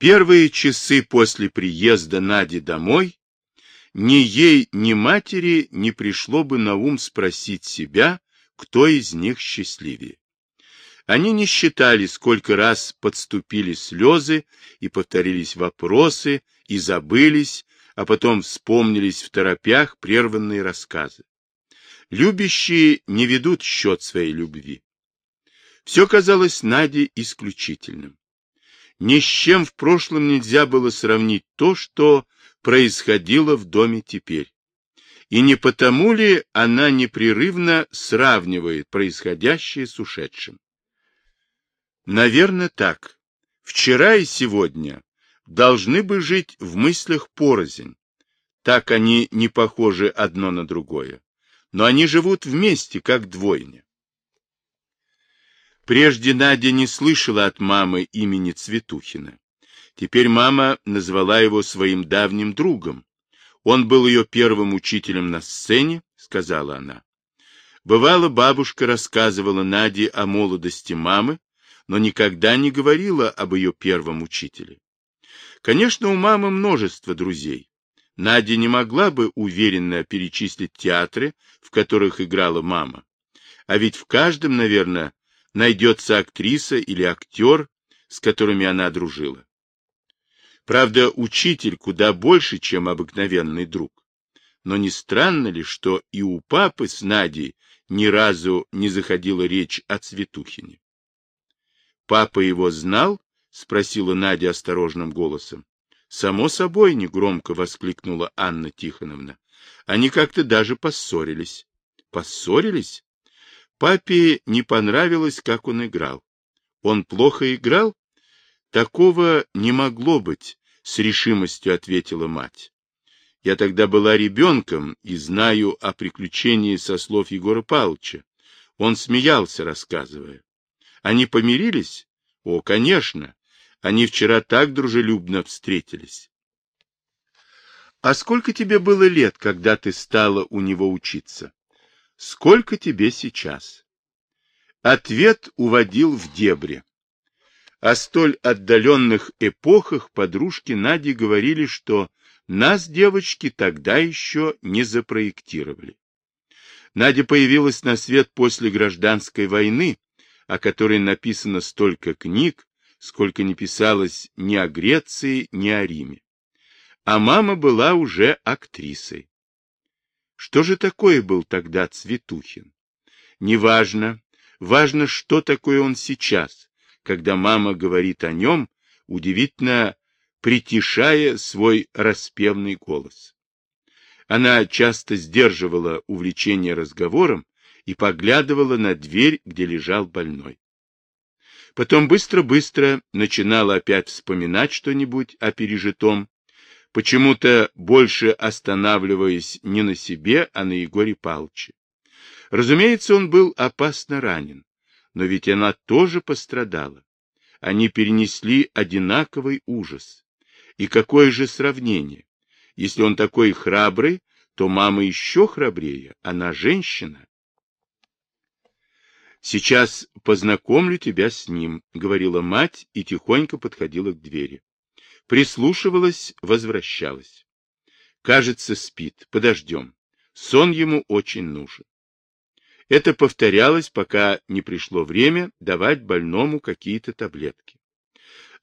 Первые часы после приезда Нади домой ни ей, ни матери не пришло бы на ум спросить себя, кто из них счастливее. Они не считали, сколько раз подступили слезы и повторились вопросы, и забылись, а потом вспомнились в торопях прерванные рассказы. Любящие не ведут счет своей любви. Все казалось Наде исключительным. Ни с чем в прошлом нельзя было сравнить то, что происходило в доме теперь. И не потому ли она непрерывно сравнивает происходящее с ушедшим? Наверное, так. Вчера и сегодня должны бы жить в мыслях порознь. Так они не похожи одно на другое. Но они живут вместе, как двойня. Прежде Надя не слышала от мамы имени Цветухина. Теперь мама назвала его своим давним другом. Он был ее первым учителем на сцене, сказала она. Бывало, бабушка рассказывала Наде о молодости мамы, но никогда не говорила об ее первом учителе. Конечно, у мамы множество друзей. Надя не могла бы уверенно перечислить театры, в которых играла мама. А ведь в каждом, наверное, найдется актриса или актер, с которыми она дружила. Правда, учитель куда больше, чем обыкновенный друг. Но не странно ли, что и у папы с Надей ни разу не заходила речь о Цветухине? Папа его знал? — спросила Надя осторожным голосом. — Само собой, — негромко воскликнула Анна Тихоновна. Они как-то даже поссорились. — Поссорились? Папе не понравилось, как он играл. Он плохо играл? Такого не могло быть, с решимостью ответила мать. Я тогда была ребенком и знаю о приключении со слов Егора Павловича. Он смеялся, рассказывая. Они помирились? О, конечно. Они вчера так дружелюбно встретились. А сколько тебе было лет, когда ты стала у него учиться? Сколько тебе сейчас? Ответ уводил в дебри. О столь отдаленных эпохах подружки Нади говорили, что нас, девочки, тогда еще не запроектировали. Надя появилась на свет после гражданской войны, о которой написано столько книг, сколько не писалось ни о Греции, ни о Риме. А мама была уже актрисой. Что же такое был тогда Цветухин? Неважно. Важно, что такое он сейчас, когда мама говорит о нем, удивительно притишая свой распевный голос. Она часто сдерживала увлечение разговором и поглядывала на дверь, где лежал больной. Потом быстро-быстро начинала опять вспоминать что-нибудь о пережитом, почему-то больше останавливаясь не на себе, а на Егоре Павловиче. Разумеется, он был опасно ранен, но ведь она тоже пострадала. Они перенесли одинаковый ужас. И какое же сравнение? Если он такой храбрый, то мама еще храбрее, она женщина. «Сейчас познакомлю тебя с ним», — говорила мать и тихонько подходила к двери. Прислушивалась, возвращалась. Кажется, спит. Подождем. Сон ему очень нужен. Это повторялось, пока не пришло время давать больному какие-то таблетки.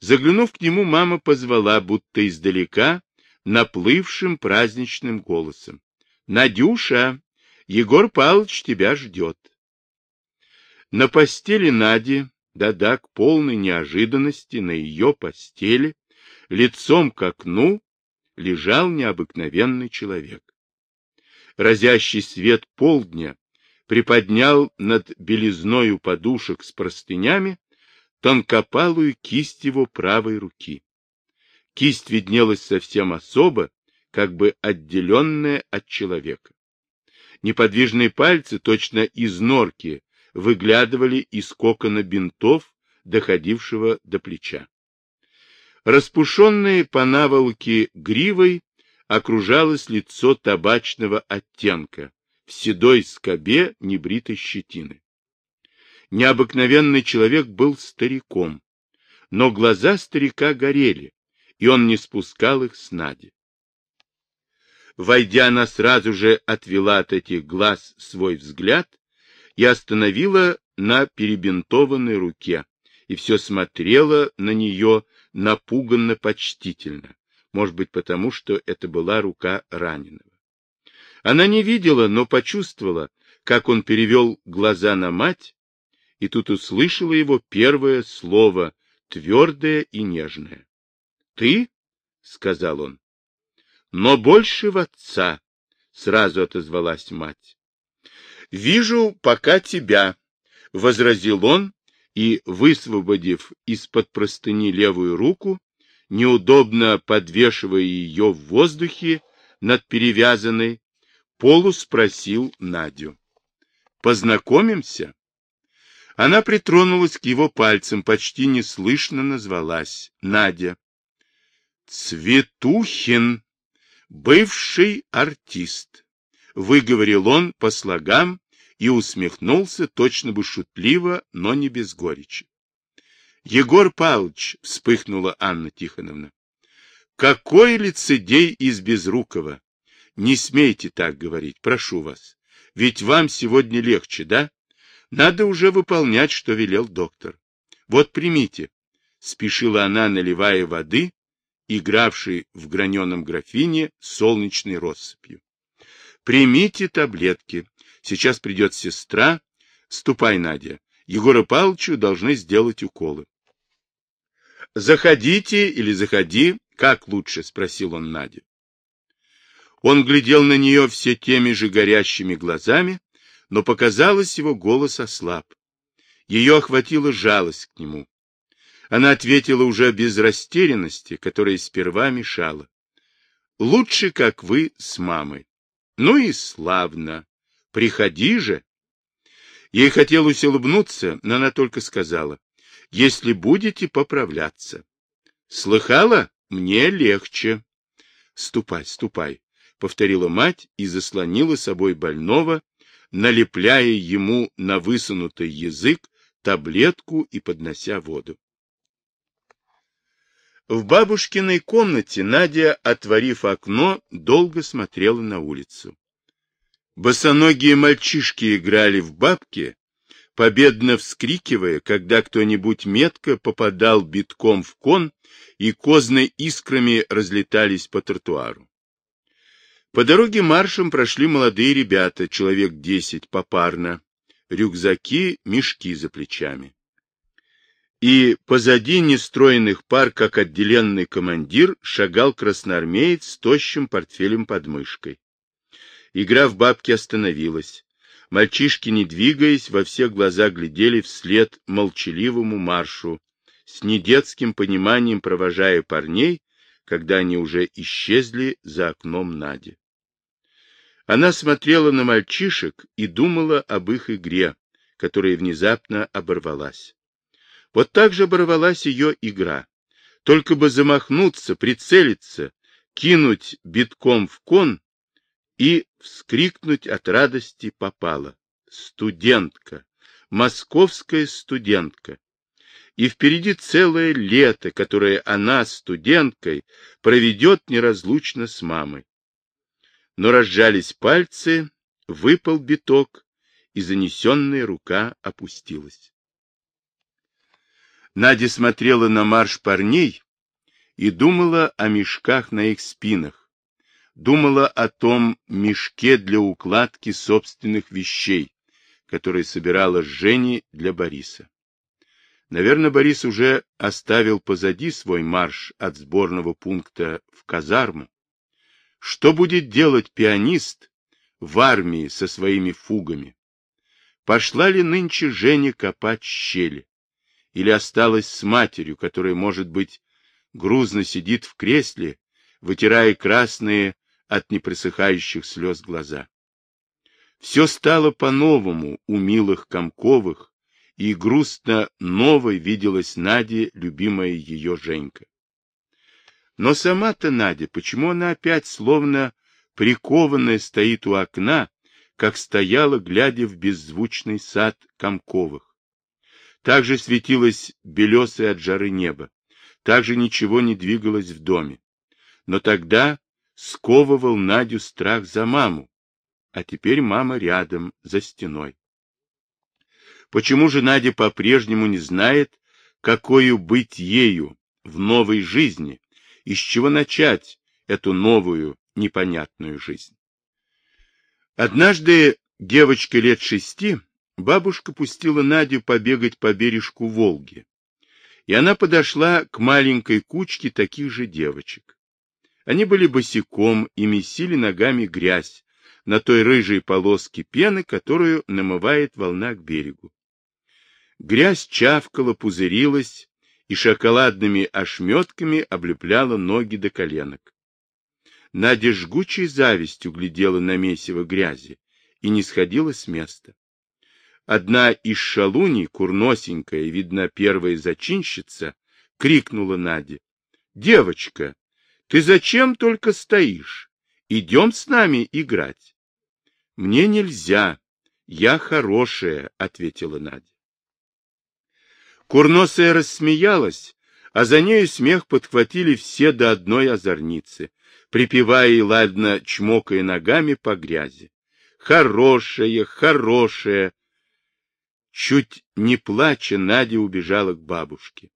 Заглянув к нему, мама позвала, будто издалека, наплывшим праздничным голосом. — Надюша, Егор Павлович тебя ждет. На постели Нади, да-да, к полной неожиданности, на ее постели, лицом к окну лежал необыкновенный человек. Разящий свет полдня приподнял над белизною подушек с простынями тонкопалую кисть его правой руки. Кисть виднелась совсем особо, как бы отделенная от человека. Неподвижные пальцы, точно из норки, выглядывали из кокона бинтов, доходившего до плеча. Распушенные по наволоке гривой окружалось лицо табачного оттенка, в седой скобе небритой щетины. Необыкновенный человек был стариком, но глаза старика горели, и он не спускал их с Нади. Войдя, она сразу же отвела от этих глаз свой взгляд и остановила на перебинтованной руке, и все смотрела на нее напуганно-почтительно, может быть, потому что это была рука раненого. Она не видела, но почувствовала, как он перевел глаза на мать, и тут услышала его первое слово, твердое и нежное. — Ты? — сказал он. — Но больше в отца, — сразу отозвалась мать. — Вижу пока тебя, — возразил он, и, высвободив из-под простыни левую руку, неудобно подвешивая ее в воздухе над перевязанной, полу спросил Надю. «Познакомимся?» Она притронулась к его пальцам, почти неслышно назвалась Надя. «Цветухин, бывший артист», — выговорил он по слогам и усмехнулся, точно бы шутливо, но не без горечи. Егор Павлович, — вспыхнула Анна Тихоновна, — какой лицедей из Безрукова! Не смейте так говорить, прошу вас. Ведь вам сегодня легче, да? Надо уже выполнять, что велел доктор. Вот примите. Спешила она, наливая воды, игравшей в граненом графине солнечной россыпью. Примите таблетки. Сейчас придет сестра. Ступай, Надя. Егора Павловичу должны сделать уколы. «Заходите или заходи, как лучше?» — спросил он Надю. Он глядел на нее все теми же горящими глазами, но показалось, его голос ослаб. Ее охватила жалость к нему. Она ответила уже без растерянности, которая сперва мешала. «Лучше, как вы с мамой». «Ну и славно. Приходи же». Ей хотелось улыбнуться, но она только сказала, «Если будете поправляться». «Слыхала? Мне легче». «Ступай, ступай», — повторила мать и заслонила собой больного, налепляя ему на высунутый язык таблетку и поднося воду. В бабушкиной комнате Надя, отворив окно, долго смотрела на улицу. Босоногие мальчишки играли в бабки, победно вскрикивая, когда кто-нибудь метко попадал битком в кон, и козны искрами разлетались по тротуару. По дороге маршем прошли молодые ребята, человек десять попарно, рюкзаки, мешки за плечами. И позади нестроенных пар, как отделенный командир, шагал красноармеец с тощим портфелем под мышкой. Игра в бабки остановилась. Мальчишки, не двигаясь, во все глаза глядели вслед молчаливому маршу, с недетским пониманием провожая парней, когда они уже исчезли за окном Нади. Она смотрела на мальчишек и думала об их игре, которая внезапно оборвалась. Вот так же оборвалась ее игра. Только бы замахнуться, прицелиться, кинуть битком в кон и вскрикнуть от радости попала. Студентка, московская студентка, и впереди целое лето, которое она, студенткой, проведет неразлучно с мамой. Но разжались пальцы, выпал биток, и занесенная рука опустилась. Надя смотрела на марш парней и думала о мешках на их спинах, думала о том мешке для укладки собственных вещей, который собирала Жени для Бориса. Наверное, Борис уже оставил позади свой марш от сборного пункта в казарму. Что будет делать пианист в армии со своими фугами? Пошла ли нынче Женя копать щели? Или осталась с матерью, которая, может быть, грузно сидит в кресле, вытирая красные от неприсыхающих слез глаза? Все стало по-новому у милых Комковых, и грустно новой виделась Наде, любимая ее Женька. Но сама-то Надя, почему она опять словно прикованная стоит у окна, как стояла, глядя в беззвучный сад Комковых? Также светилось белесое от жары небо. Также ничего не двигалось в доме. Но тогда сковывал Надю страх за маму, а теперь мама рядом, за стеной. Почему же Надя по-прежнему не знает, какую быть ею в новой жизни, и с чего начать эту новую непонятную жизнь? Однажды девочка лет шести, бабушка пустила Надю побегать по бережку Волги, и она подошла к маленькой кучке таких же девочек. Они были босиком и месили ногами грязь на той рыжей полоске пены, которую намывает волна к берегу. Грязь чавкала, пузырилась и шоколадными ошметками облепляла ноги до коленок. Надя жгучей завистью глядела на месиво грязи и не сходила с места. Одна из шалуней, курносенькая, видно, первая зачинщица, крикнула Наде. — Девочка, ты зачем только стоишь? Идем с нами играть. — Мне нельзя. Я хорошая, — ответила Надя. Курносая рассмеялась, а за нею смех подхватили все до одной озорницы, припевая и ладно чмокая ногами по грязи. Хорошая, хорошая. Чуть не плача, Надя убежала к бабушке.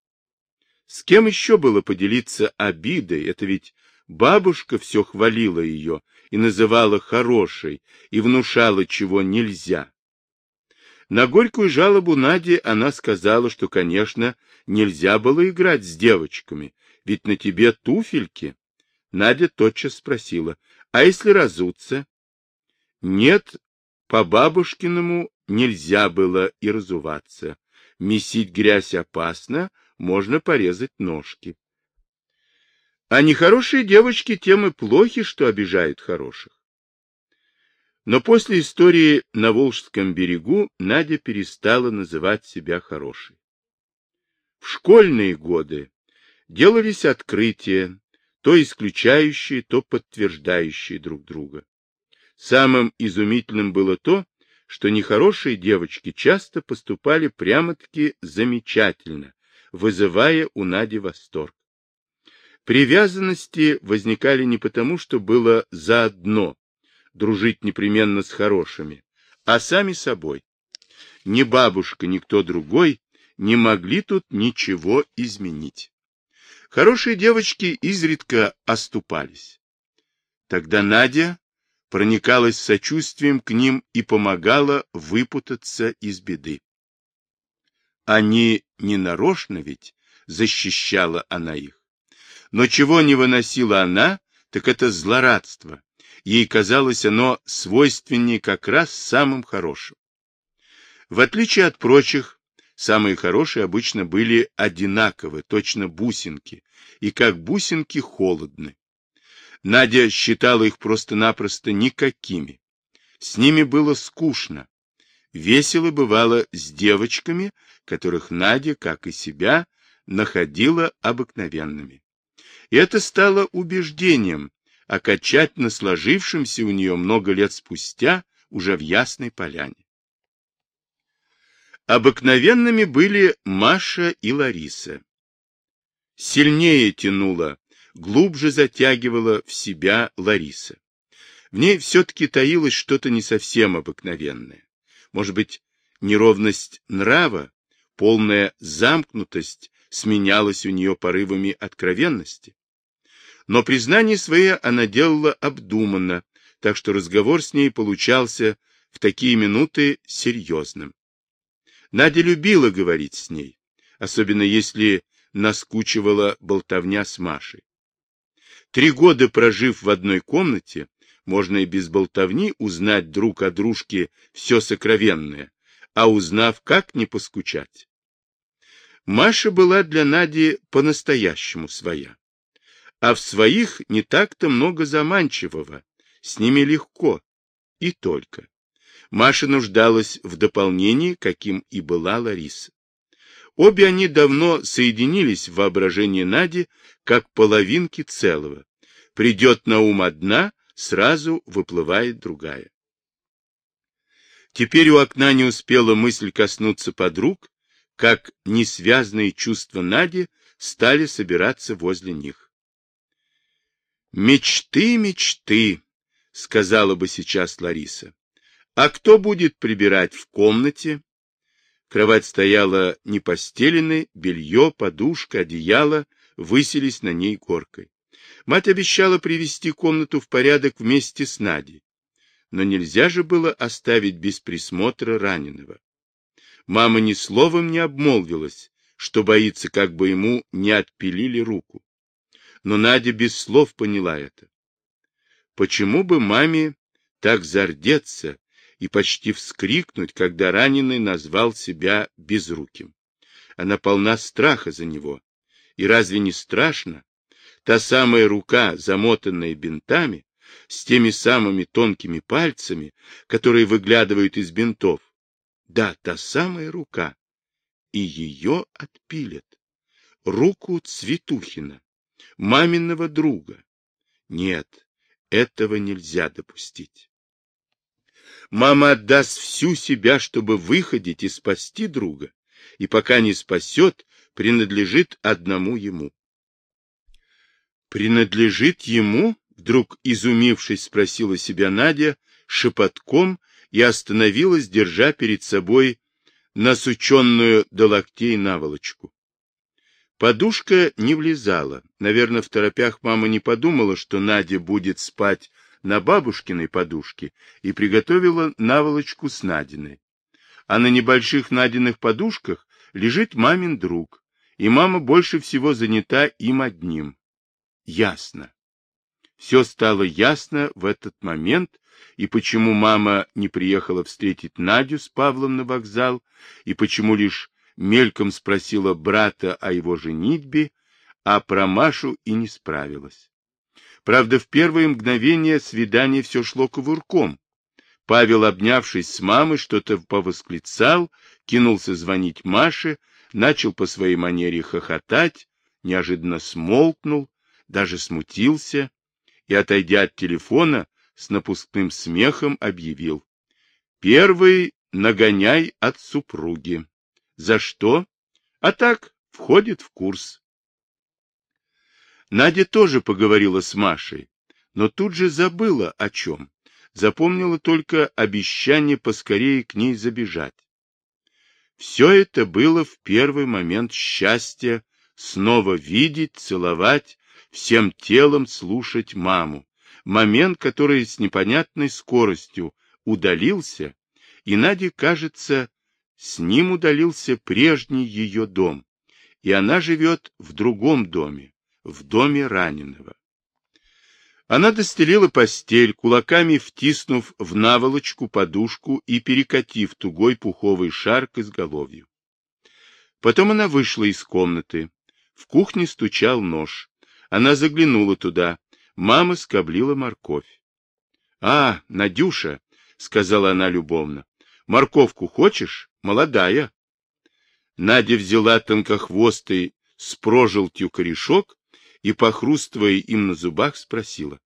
С кем еще было поделиться обидой? Это ведь бабушка все хвалила ее и называла хорошей, и внушала, чего нельзя. На горькую жалобу Нади она сказала, что, конечно, нельзя было играть с девочками, ведь на тебе туфельки. Надя тотчас спросила, а если разуться? Нет, по бабушкиному нельзя было и разуваться. Месить грязь опасно, можно порезать ножки. А нехорошие девочки тем и плохи, что обижают хороших. Но после истории на Волжском берегу Надя перестала называть себя хорошей. В школьные годы делались открытия, то исключающие, то подтверждающие друг друга. Самым изумительным было то, что нехорошие девочки часто поступали прямо-таки замечательно, вызывая у Нади восторг. Привязанности возникали не потому, что было заодно, дружить непременно с хорошими, а сами собой. Ни бабушка, ни кто другой не могли тут ничего изменить. Хорошие девочки изредка оступались. Тогда Надя проникалась сочувствием к ним и помогала выпутаться из беды. Они не нарочно ведь, защищала она их. Но чего не выносила она, так это злорадство, ей казалось оно свойственнее как раз самым хорошим. В отличие от прочих, самые хорошие обычно были одинаковы, точно бусинки, и как бусинки холодны. Надя считала их просто-напросто никакими. С ними было скучно. Весело бывало с девочками, которых Надя, как и себя, находила обыкновенными. И это стало убеждением, окончательно сложившимся у нее много лет спустя уже в Ясной Поляне. Обыкновенными были Маша и Лариса. Сильнее тянула, глубже затягивала в себя Лариса. В ней все-таки таилось что-то не совсем обыкновенное. Может быть, неровность нрава, полная замкнутость сменялась у нее порывами откровенности? Но признание свое она делала обдуманно, так что разговор с ней получался в такие минуты серьезным. Надя любила говорить с ней, особенно если наскучивала болтовня с Машей. Три года прожив в одной комнате, можно и без болтовни узнать друг о дружке все сокровенное, а узнав, как не поскучать. Маша была для Нади по-настоящему своя а в своих не так-то много заманчивого, с ними легко, и только. Маша нуждалась в дополнении, каким и была Лариса. Обе они давно соединились в воображении Нади, как половинки целого. Придет на ум одна, сразу выплывает другая. Теперь у окна не успела мысль коснуться подруг, как несвязные чувства Нади стали собираться возле них. «Мечты, мечты», — сказала бы сейчас Лариса. «А кто будет прибирать в комнате?» Кровать стояла не постеленной, белье, подушка, одеяло высились на ней горкой. Мать обещала привести комнату в порядок вместе с Надей. Но нельзя же было оставить без присмотра раненого. Мама ни словом не обмолвилась, что боится, как бы ему не отпилили руку. Но Надя без слов поняла это. Почему бы маме так зардеться и почти вскрикнуть, когда раненый назвал себя безруким? Она полна страха за него. И разве не страшно? Та самая рука, замотанная бинтами, с теми самыми тонкими пальцами, которые выглядывают из бинтов. Да, та самая рука. И ее отпилят. Руку Цветухина, маминого друга. Нет, этого нельзя допустить. Мама отдаст всю себя, чтобы выходить и спасти друга, и пока не спасет, принадлежит одному ему. Принадлежит ему? Вдруг изумившись, спросила себя Надя шепотком и остановилась, держа перед собой насученную до локтей наволочку. Подушка не влезала. Наверное, в торопях мама не подумала, что Надя будет спать на бабушкиной подушке и приготовила наволочку с Надиной. А на небольших Надиных подушках лежит мамин друг, и мама больше всего занята им одним. Ясно. Все стало ясно в этот момент, и почему мама не приехала встретить Надю с Павлом на вокзал, и почему лишь мельком спросила брата о его женитьбе, а про Машу и не справилась. Правда, в первые мгновения свидание все шло кувырком. Павел, обнявшись с мамой, что-то повосклицал, кинулся звонить Маше, начал по своей манере хохотать, неожиданно смолкнул, даже смутился и, отойдя от телефона, с напускным смехом объявил. Первый нагоняй от супруги. За что? А так, входит в курс. Надя тоже поговорила с Машей, но тут же забыла о чем. Запомнила только обещание поскорее к ней забежать. Все это было в первый момент счастья снова видеть, целовать, всем телом слушать маму. Момент, который с непонятной скоростью удалился, и Наде кажется, с ним удалился прежний ее дом, и она живет в другом доме, в доме раненого. Она достелила постель, кулаками втиснув в наволочку подушку и перекатив тугой пуховый шар к изголовью. Потом она вышла из комнаты. В кухне стучал нож. Она заглянула туда. Мама скоблила морковь. — А, Надюша, — сказала она любовно, — морковку хочешь? Молодая. Надя взяла тонкохвостый с прожелтью корешок и, похрустывая им на зубах, спросила.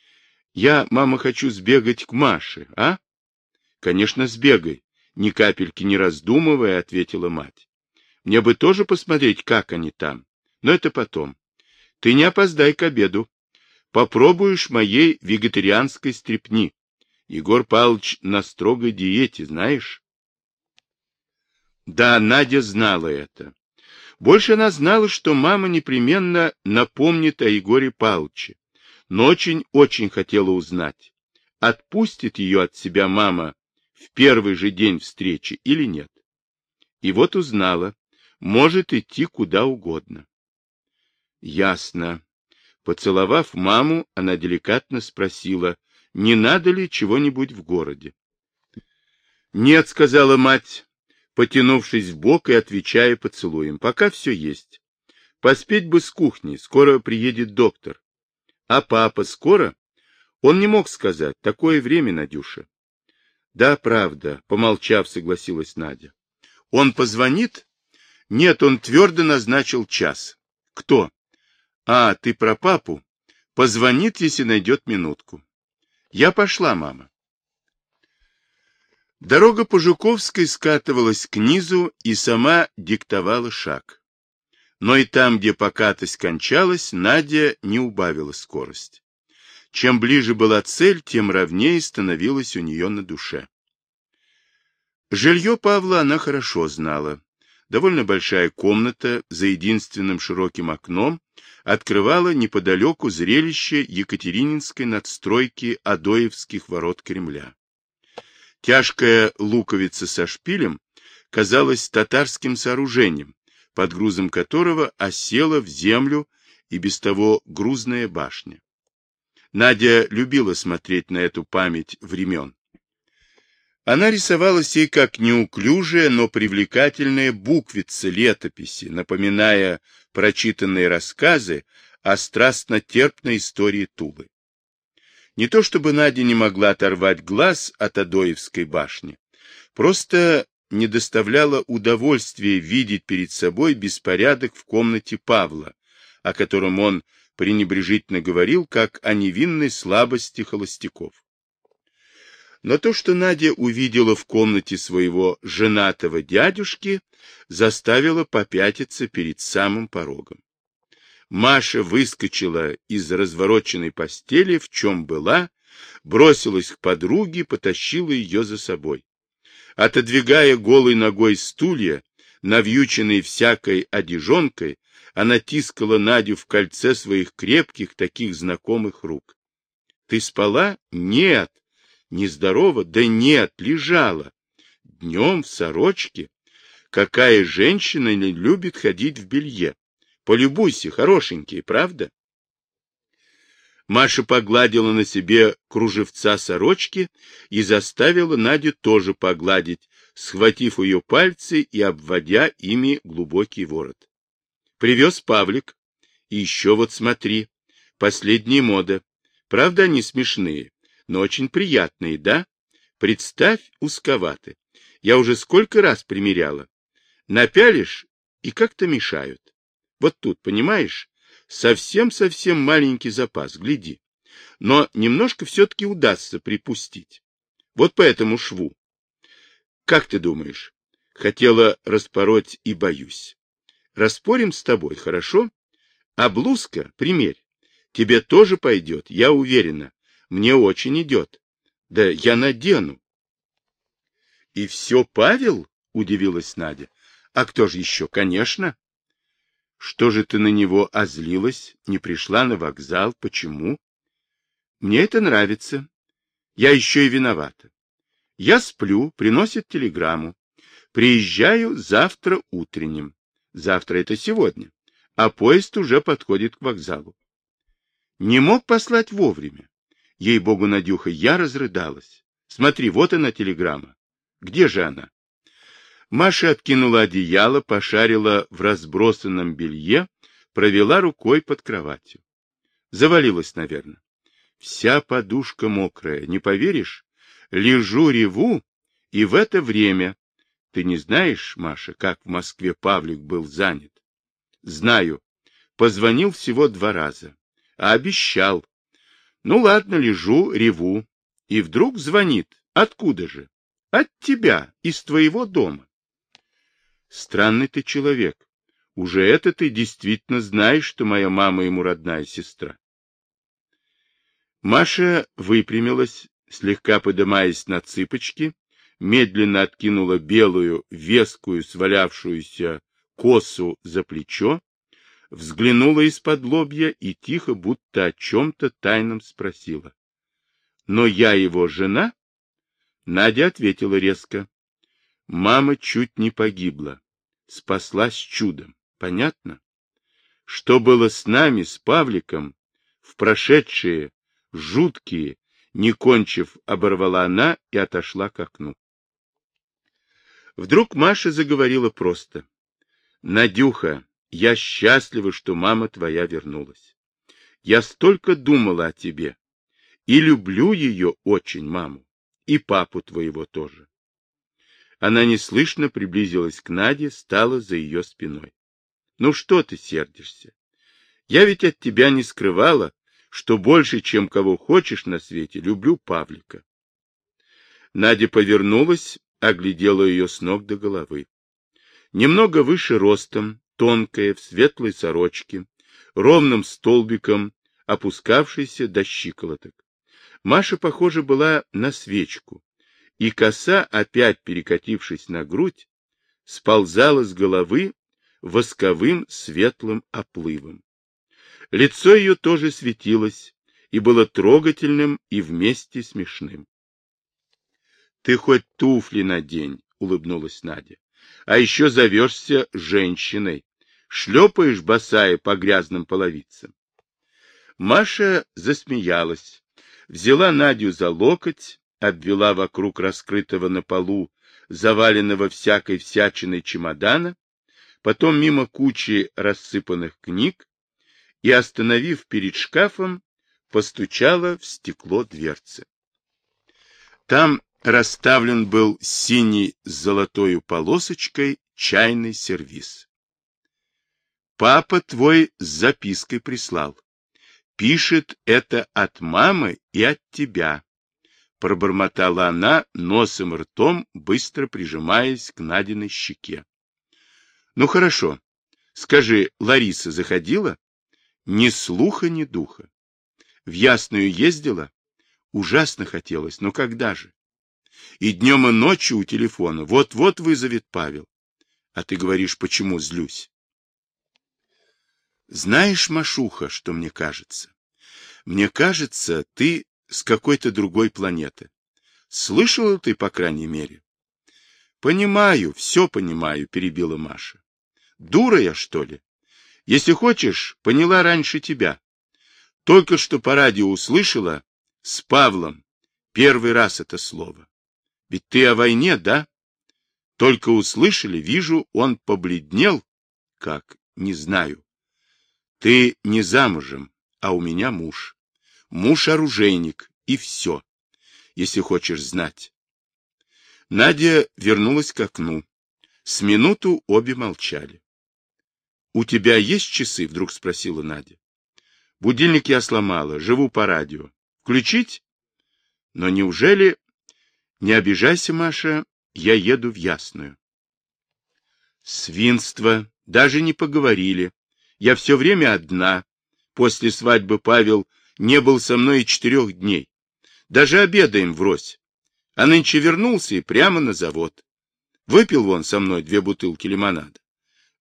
— Я, мама, хочу сбегать к Маше, а? — Конечно, сбегай, ни капельки не раздумывая, — ответила мать. — Мне бы тоже посмотреть, как они там, но это потом. Ты не опоздай к обеду. Попробуешь моей вегетарианской стрепни. Егор Павлович на строгой диете, знаешь? Да, Надя знала это. Больше она знала, что мама непременно напомнит о Егоре Павловиче, но очень-очень хотела узнать, отпустит ее от себя мама в первый же день встречи или нет. И вот узнала, может идти куда угодно. Ясно. Поцеловав маму, она деликатно спросила, не надо ли чего-нибудь в городе. Нет, сказала мать, потянувшись в бок и отвечая поцелуем. Пока все есть. Поспеть бы с кухни, скоро приедет доктор. А папа скоро? Он не мог сказать. Такое время, Надюша. Да, правда, помолчав, согласилась Надя. Он позвонит? Нет, он твердо назначил час. Кто? А, ты про папу? Позвонит, если найдет минутку. Я пошла, мама. Дорога по Жуковской скатывалась к низу и сама диктовала шаг. Но и там, где покатость кончалась, Надя не убавила скорость. Чем ближе была цель, тем ровнее становилась у нее на душе. Жилье Павла она хорошо знала. Довольно большая комната за единственным широким окном открывала неподалеку зрелище Екатерининской надстройки Адоевских ворот Кремля. Тяжкая луковица со шпилем казалась татарским сооружением, под грузом которого осела в землю и без того грузная башня. Надя любила смотреть на эту память времен. Она рисовалась ей как неуклюжая, но привлекательная буквица летописи, напоминая прочитанные рассказы о страстно-терпной истории Тулы. Не то чтобы Надя не могла оторвать глаз от Адоевской башни, просто не доставляло удовольствия видеть перед собой беспорядок в комнате Павла, о котором он пренебрежительно говорил, как о невинной слабости холостяков. Но то, что Надя увидела в комнате своего женатого дядюшки, заставило попятиться перед самым порогом. Маша выскочила из развороченной постели, в чем была, бросилась к подруге, потащила ее за собой. Отодвигая голой ногой стулья, навьюченной всякой одежонкой, она тискала Надю в кольце своих крепких, таких знакомых рук. — Ты спала? — Нет. Нездорова? Да нет, лежала. Днем в сорочке. Какая женщина не любит ходить в белье? Полюбуйся, хорошенькие, правда? Маша погладила на себе кружевца сорочки и заставила Надю тоже погладить, схватив ее пальцы и обводя ими глубокий ворот. Привез Павлик. И еще вот смотри, последняя мода. Правда, они смешные но очень приятные, да? Представь, узковаты. Я уже сколько раз примеряла. Напялишь, и как-то мешают. Вот тут, понимаешь, совсем-совсем маленький запас, гляди. Но немножко все-таки удастся припустить. Вот по этому шву. Как ты думаешь? Хотела распороть и боюсь. Распорим с тобой, хорошо? А блузка, примерь. Тебе тоже пойдет, я уверена. Мне очень идет. Да я надену. — И все Павел? — удивилась Надя. — А кто же еще? Конечно. — Что же ты на него озлилась? Не пришла на вокзал? Почему? — Мне это нравится. Я еще и виновата. Я сплю, приносит телеграмму. Приезжаю завтра утренним. Завтра это сегодня. А поезд уже подходит к вокзалу. Не мог послать вовремя. Ей-богу, Надюха, я разрыдалась. Смотри, вот она телеграмма. Где же она? Маша откинула одеяло, пошарила в разбросанном белье, провела рукой под кроватью. Завалилась, наверное. Вся подушка мокрая, не поверишь? Лежу, реву, и в это время... Ты не знаешь, Маша, как в Москве Павлик был занят? Знаю. Позвонил всего два раза. А обещал. Ну ладно, лежу, реву. И вдруг звонит. Откуда же? От тебя, из твоего дома. Странный ты человек. Уже это ты действительно знаешь, что моя мама ему родная сестра. Маша выпрямилась, слегка подымаясь на цыпочки, медленно откинула белую, вескую, свалявшуюся косу за плечо взглянула из-под лобья и тихо, будто о чем-то тайном спросила. — Но я его жена? Надя ответила резко. — Мама чуть не погибла. Спаслась чудом. Понятно? Что было с нами, с Павликом, в прошедшие, жуткие, не кончив, оборвала она и отошла к окну. Вдруг Маша заговорила просто. — Надюха, я счастлива, что мама твоя вернулась. Я столько думала о тебе. И люблю ее очень, маму. И папу твоего тоже. Она неслышно приблизилась к Наде, стала за ее спиной. Ну что ты сердишься? Я ведь от тебя не скрывала, что больше, чем кого хочешь на свете, люблю Павлика. Надя повернулась, оглядела ее с ног до головы. Немного выше ростом, тонкая, в светлой сорочке, ровным столбиком, опускавшейся до щиколоток. Маша, похоже, была на свечку, и коса, опять перекатившись на грудь, сползала с головы восковым светлым оплывом. Лицо ее тоже светилось и было трогательным и вместе смешным. — Ты хоть туфли надень, — улыбнулась Надя, — а еще зовешься женщиной, шлепаешь босая по грязным половицам. Маша засмеялась, взяла Надю за локоть, обвела вокруг раскрытого на полу, заваленного всякой всячиной чемодана, потом мимо кучи рассыпанных книг и, остановив перед шкафом, постучала в стекло дверцы. Там расставлен был синий с золотой полосочкой чайный сервиз. Папа твой с запиской прислал. Пишет это от мамы и от тебя. Пробормотала она носом ртом, быстро прижимаясь к Надиной щеке. Ну хорошо. Скажи, Лариса заходила? Ни слуха, ни духа. В Ясную ездила? Ужасно хотелось, но когда же? И днем, и ночью у телефона. Вот-вот вызовет Павел. А ты говоришь, почему злюсь? Знаешь, Машуха, что мне кажется? Мне кажется, ты с какой-то другой планеты. Слышала ты, по крайней мере? Понимаю, все понимаю, перебила Маша. Дура я, что ли? Если хочешь, поняла раньше тебя. Только что по радио услышала с Павлом первый раз это слово. Ведь ты о войне, да? Только услышали, вижу, он побледнел. Как? Не знаю. Ты не замужем, а у меня муж. Муж-оружейник, и все, если хочешь знать. Надя вернулась к окну. С минуту обе молчали. — У тебя есть часы? — вдруг спросила Надя. — Будильник я сломала, живу по радио. Включить? Но неужели... Не обижайся, Маша, я еду в Ясную. Свинство, даже не поговорили. Я все время одна. После свадьбы Павел не был со мной и четырех дней. Даже обедаем врозь. А нынче вернулся и прямо на завод. Выпил вон со мной две бутылки лимонада.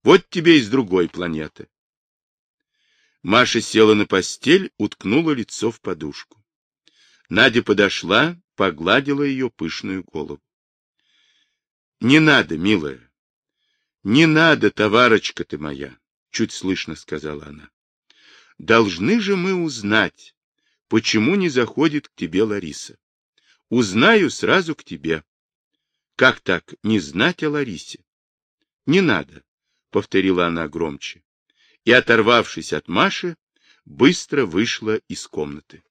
Вот тебе из другой планеты. Маша села на постель, уткнула лицо в подушку. Надя подошла, погладила ее пышную голову. — Не надо, милая. Не надо, товарочка ты моя чуть слышно сказала она. Должны же мы узнать, почему не заходит к тебе Лариса. Узнаю сразу к тебе. Как так не знать о Ларисе? Не надо, повторила она громче. И, оторвавшись от Маши, быстро вышла из комнаты.